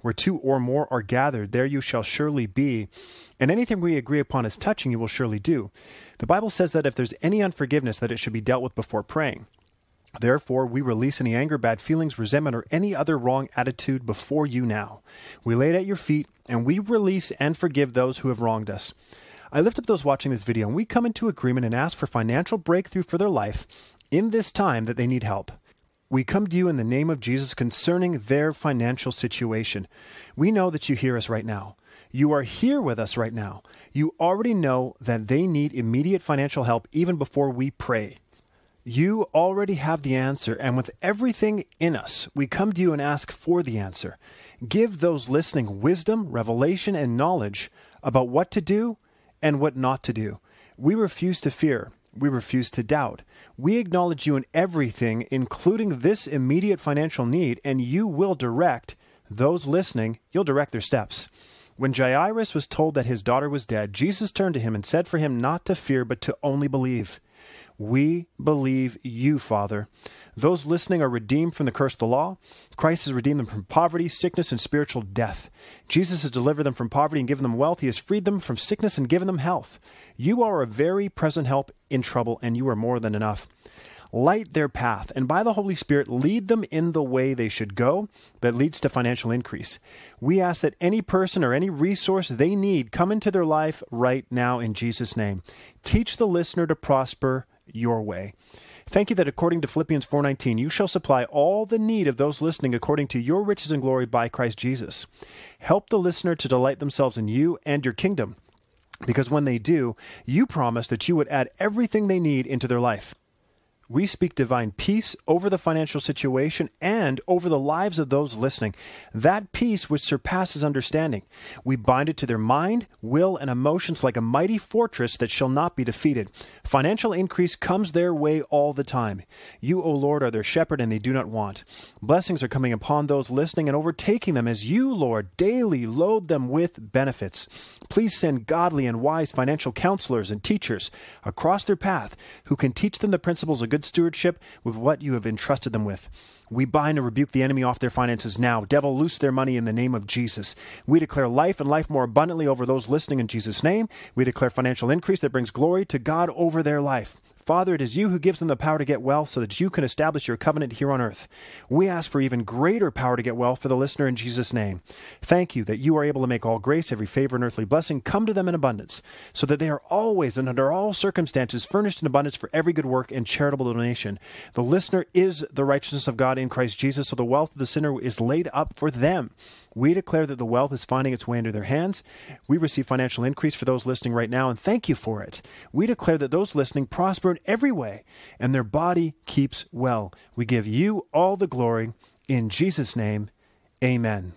Where two or more are gathered, there you shall surely be. And anything we agree upon as touching, you will surely do. The Bible says that if there's any unforgiveness, that it should be dealt with before praying. Therefore, we release any anger, bad feelings, resentment, or any other wrong attitude before you now. We lay it at your feet, and we release and forgive those who have wronged us. I lift up those watching this video, and we come into agreement and ask for financial breakthrough for their life in this time that they need help. We come to you in the name of Jesus concerning their financial situation. We know that you hear us right now. You are here with us right now. You already know that they need immediate financial help even before we pray. You already have the answer, and with everything in us, we come to you and ask for the answer. Give those listening wisdom, revelation, and knowledge about what to do and what not to do. We refuse to fear. We refuse to doubt. We acknowledge you in everything, including this immediate financial need, and you will direct those listening, you'll direct their steps. When Jairus was told that his daughter was dead, Jesus turned to him and said for him not to fear, but to only believe. We believe you, Father. Those listening are redeemed from the curse of the law. Christ has redeemed them from poverty, sickness, and spiritual death. Jesus has delivered them from poverty and given them wealth. He has freed them from sickness and given them health. You are a very present help in trouble, and you are more than enough. Light their path, and by the Holy Spirit, lead them in the way they should go that leads to financial increase. We ask that any person or any resource they need come into their life right now in Jesus' name. Teach the listener to prosper your way. Thank you that according to Philippians 4:19 you shall supply all the need of those listening according to your riches and glory by Christ Jesus. Help the listener to delight themselves in you and your kingdom. Because when they do, you promise that you would add everything they need into their life. We speak divine peace over the financial situation and over the lives of those listening. That peace which surpasses understanding. We bind it to their mind, will, and emotions like a mighty fortress that shall not be defeated. Financial increase comes their way all the time. You, O Lord, are their shepherd, and they do not want. Blessings are coming upon those listening and overtaking them as you, Lord, daily load them with benefits. Please send godly and wise financial counselors and teachers across their path who can teach them the principles of good stewardship with what you have entrusted them with. We bind and rebuke the enemy off their finances now. Devil, loose their money in the name of Jesus. We declare life and life more abundantly over those listening in Jesus' name. We declare financial increase that brings glory to God over their life. Father, it is you who gives them the power to get well so that you can establish your covenant here on earth. We ask for even greater power to get well for the listener in Jesus' name. Thank you that you are able to make all grace, every favor, and earthly blessing come to them in abundance, so that they are always and under all circumstances furnished in abundance for every good work and charitable donation. The listener is the righteousness of God in Christ Jesus, so the wealth of the sinner is laid up for them. We declare that the wealth is finding its way into their hands. We receive financial increase for those listening right now, and thank you for it. We declare that those listening prosper in every way, and their body keeps well. We give you all the glory. In Jesus' name, amen.